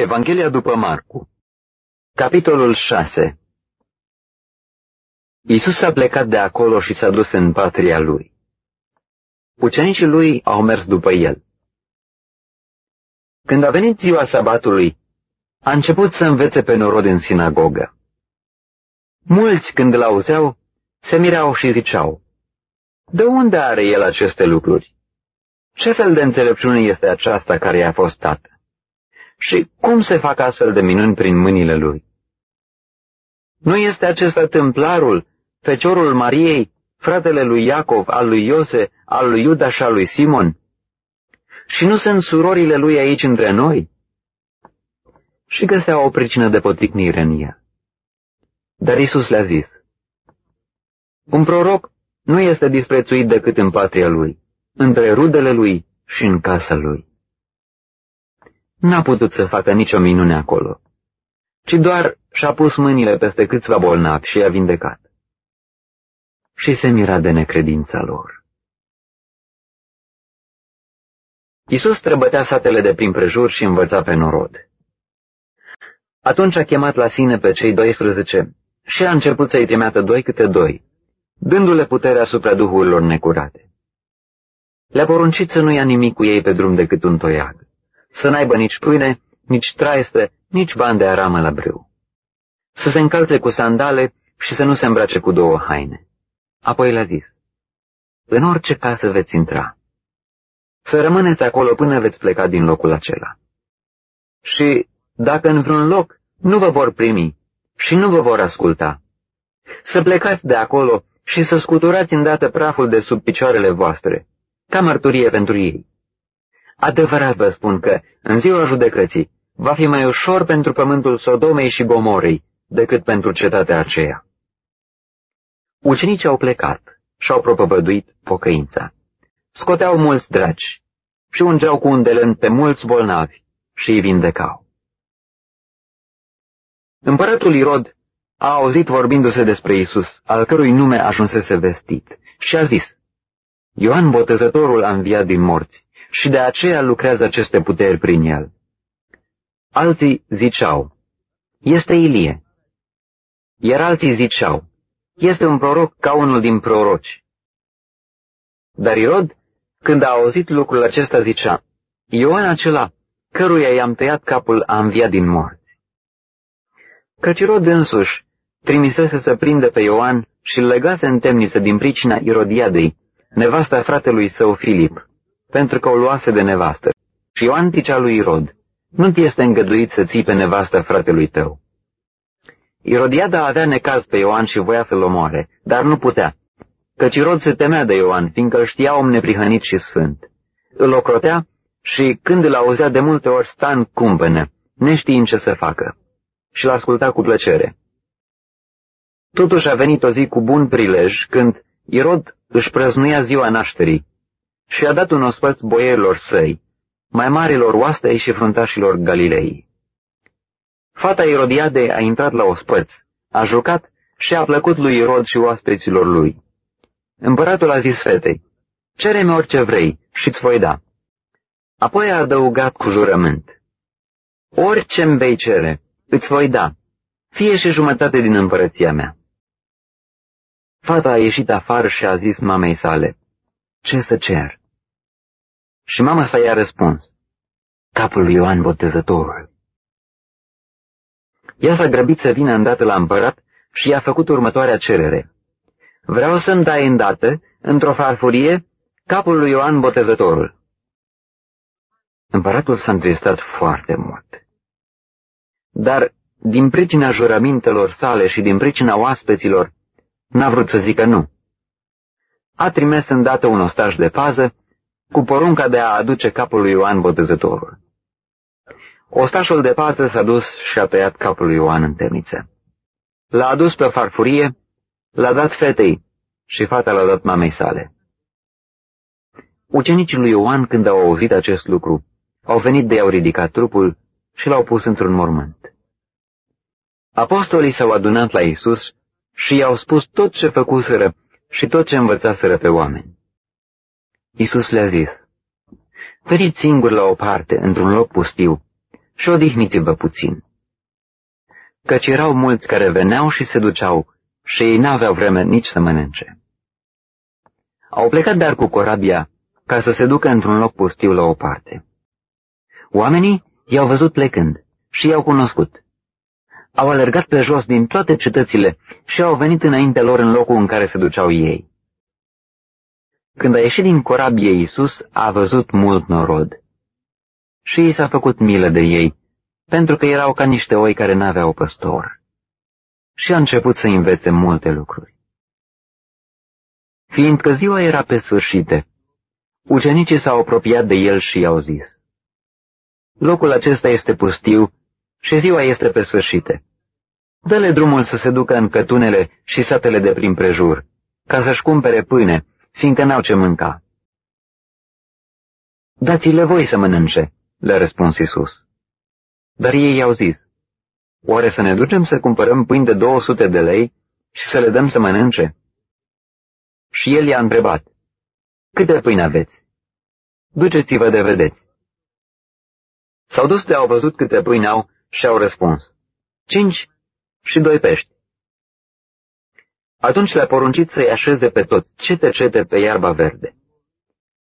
Evanghelia după Marcu Capitolul 6 Iisus a plecat de acolo și s-a dus în patria lui. Ucenicii lui au mers după el. Când a venit ziua sabatului, a început să învețe pe norod în sinagogă. Mulți, când îl auzeau, se mirau și ziceau, De unde are el aceste lucruri? Ce fel de înțelepciune este aceasta care i-a fost dată? Și cum se fac astfel de minuni prin mâinile lui? Nu este acesta templarul, feciorul Mariei, fratele lui Iacov, al lui Iose, al lui Iuda și al lui Simon? Și nu sunt surorile lui aici între noi? Și găseau o pricină de poticnire în ea. Dar Isus le-a zis, Un proroc nu este disprețuit decât în patria lui, între rudele lui și în casa lui n-a putut să facă nicio minune acolo, ci doar și-a pus mâinile peste câțiva bolnavi și i-a vindecat. Și se mira de necredința lor. Iisus trebătea satele de prin prejur și învăța pe norod. Atunci a chemat la sine pe cei 12 și a început să-i trimeată doi câte doi, dându-le puterea asupra duhurilor necurate. Le-a poruncit să nu ia nimic cu ei pe drum decât un toiag să n-aibă nici pâine, nici traiste, nici bani de aramă la brâu. Să se încalțe cu sandale și să nu se îmbrace cu două haine. Apoi le-a zis, în orice casă veți intra. Să rămâneți acolo până veți pleca din locul acela. Și dacă în vreun loc nu vă vor primi și nu vă vor asculta, să plecați de acolo și să scuturați îndată praful de sub picioarele voastre, ca mărturie pentru ei. Adevărat vă spun că, în ziua judecății, va fi mai ușor pentru pământul Sodomei și Gomorei decât pentru cetatea aceea. Ucenicii au plecat și-au propovăduit pocăința. Scoteau mulți dragi și ungeau cu un delen pe mulți bolnavi și îi vindecau. Împăratul Irod a auzit vorbindu-se despre Isus, al cărui nume ajunsese vestit, și a zis, Ioan Botezătorul a înviat din morți și de aceea lucrează aceste puteri prin el. Alții ziceau, este Ilie. Iar alții ziceau, este un proroc ca unul din proroci. Dar Irod, când a auzit lucrul acesta, zicea, Ioan acela, căruia i-am tăiat capul, a înviat din morți. Căci Irod însuși trimisese să prindă pe Ioan și îl legase în temniță din pricina Irodiadei, nevasta fratelui său Filip pentru că o luase de nevastă. Și Ioan ticea lui Irod, nu ți este îngăduit să ții pe nevastă fratelui tău. Irodiada avea necaz pe Ioan și voia să-l omoare, dar nu putea, căci Irod se temea de Ioan, fiindcă îl știa om neprihănit și sfânt. Îl ocrotea și când îl auzea de multe ori sta în cumpănă, neștiind ce să facă, și l asculta cu plăcere. Totuși a venit o zi cu bun prilej, când Irod își prăznuia ziua nașterii și a dat un ospăț boierilor săi, mai marilor oastei și fruntașilor Galilei. Fata Irodiade a intrat la ospăț, a jucat și a plăcut lui Irod și oaspeților lui. Împăratul a zis fetei, cere-mi orice vrei și-ți voi da. Apoi a adăugat cu jurământ, orice-mi vei cere, îți voi da, fie și jumătate din împărăția mea. Fata a ieșit afară și a zis mamei sale, ce să cer? Și mama sa i-a răspuns, capul lui Ioan Botezătorul. Ea s-a grăbit să vină îndată la împărat și i-a făcut următoarea cerere. Vreau să-mi dai îndată, într-o farfurie, capul lui Ioan Botezătorul. Împăratul s-a întristat foarte mult. Dar, din pricina jurămintelor sale și din pricina oaspeților, n-a vrut să zică nu. A trimis îndată un ostaș de pază cu porunca de a aduce capul lui Ioan Botezătorul. Ostașul de pază s-a dus și a tăiat capul lui Ioan în temniță. L-a adus pe farfurie, l-a dat fetei și fata l-a dat mamei sale. Ucenicii lui Ioan, când au auzit acest lucru, au venit de i-au ridicat trupul și l-au pus într-un mormânt. Apostolii s-au adunat la Isus și i-au spus tot ce făcuseră și tot ce învățaseră pe oameni. Isus le-a zis, Veniți singuri la o parte, într-un loc pustiu, și odihniți-vă puțin. Căci erau mulți care veneau și se duceau și ei n-aveau vreme nici să mănânce. Au plecat dar cu corabia ca să se ducă într-un loc pustiu la o parte. Oamenii i-au văzut plecând și i-au cunoscut. Au alergat pe jos din toate cetățile și au venit înainte lor în locul în care se duceau ei. Când a ieșit din corabie Iisus, a văzut mult norod. Și i s-a făcut milă de ei, pentru că erau ca niște oi care n-aveau păstor. Și a început să învețe multe lucruri. Fiindcă ziua era pe sfârșite, ucenicii s-au apropiat de el și i-au zis, Locul acesta este pustiu și ziua este pe sfârșite. Dă-le drumul să se ducă în cătunele și satele de prin prejur, ca să-și cumpere pâine, fiindcă n-au ce mânca. Dați-le voi să mănânce, le-a răspuns Isus. Dar ei i-au zis, oare să ne ducem să cumpărăm pâini de 200 de lei și să le dăm să mănânce? Și el i-a întrebat, câte pâini aveți? Duceți-vă de vedeți. S-au dus de au văzut câte pâini au și au răspuns, cinci și doi pești. Atunci le-a poruncit să-i așeze pe toți, cete-cete pe iarba verde.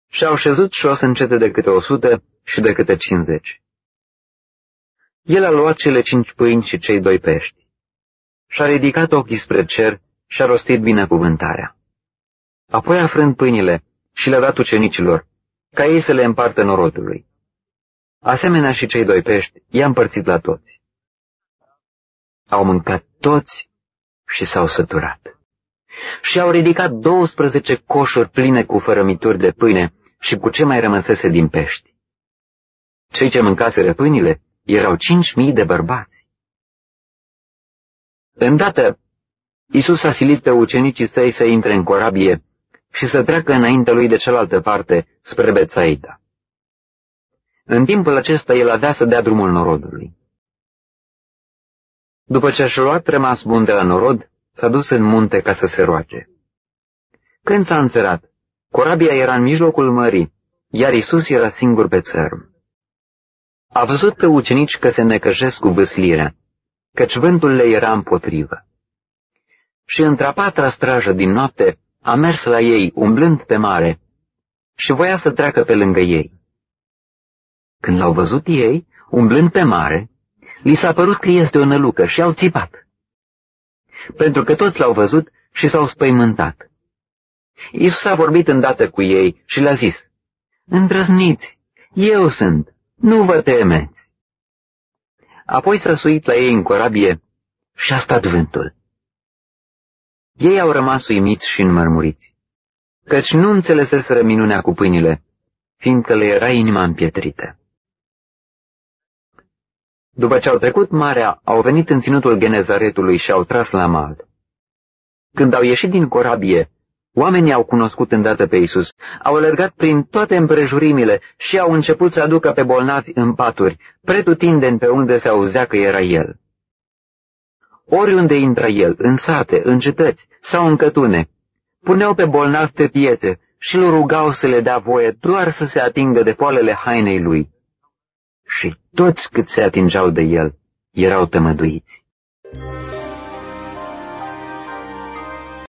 Și au șezut jos în cete de câte o sută și de câte cincizeci. El a luat cele cinci pâini și cei doi pești. Și-a ridicat ochii spre cer și a rostit binecuvântarea. Apoi a frânt pâinile și le-a dat ucenicilor, ca ei să le împartă norodului. Asemenea și cei doi pești i-a împărțit la toți. Au mâncat toți și s-au săturat. Și au ridicat 12 coșuri pline cu fărămituri de pâine și cu ce mai rămăsese din pești. Cei ce mâncaseră pâinile erau cinci mii de bărbați. Îndată, Isus a silit pe ucenicii săi să intre în corabie și să treacă înainte lui de cealaltă parte, spre Betsaida. În timpul acesta el avea să dea drumul norodului. După ce și-a luat rămas bun de la norod, s-a dus în munte ca să se roage. Când s-a înțerat, corabia era în mijlocul mării, iar Isus era singur pe țărm. A văzut pe ucenici că se necăjesc cu vâslirea, căci vântul le era împotrivă. Și într-a patra strajă din noapte a mers la ei, umblând pe mare, și voia să treacă pe lângă ei. Când l-au văzut ei, umblând pe mare, li s-a părut că este o nălucă și au țipat. Pentru că toți l-au văzut și s-au spăimântat. Iisus a vorbit îndată cu ei și le-a zis, Îndrăzniți, eu sunt, nu vă temeți. Apoi s-a suit la ei în corabie și a stat vântul. Ei au rămas uimiți și înmărmuriți, căci nu înțeleseseră minunea cu pâinile, fiindcă le era inima împietrită. După ce au trecut marea, au venit în ținutul Genezaretului și au tras la mal. Când au ieșit din corabie, oamenii au cunoscut îndată pe Isus, au alergat prin toate împrejurimile și au început să aducă pe bolnavi în paturi, pretutindeni pe unde se auzea că era El. Oriunde intra El, în sate, în cetăți sau în cătune, puneau pe bolnavi pe piețe și îl rugau să le dea voie doar să se atingă de poalele hainei lui și toți cât se atingeau de el erau tămăduiți.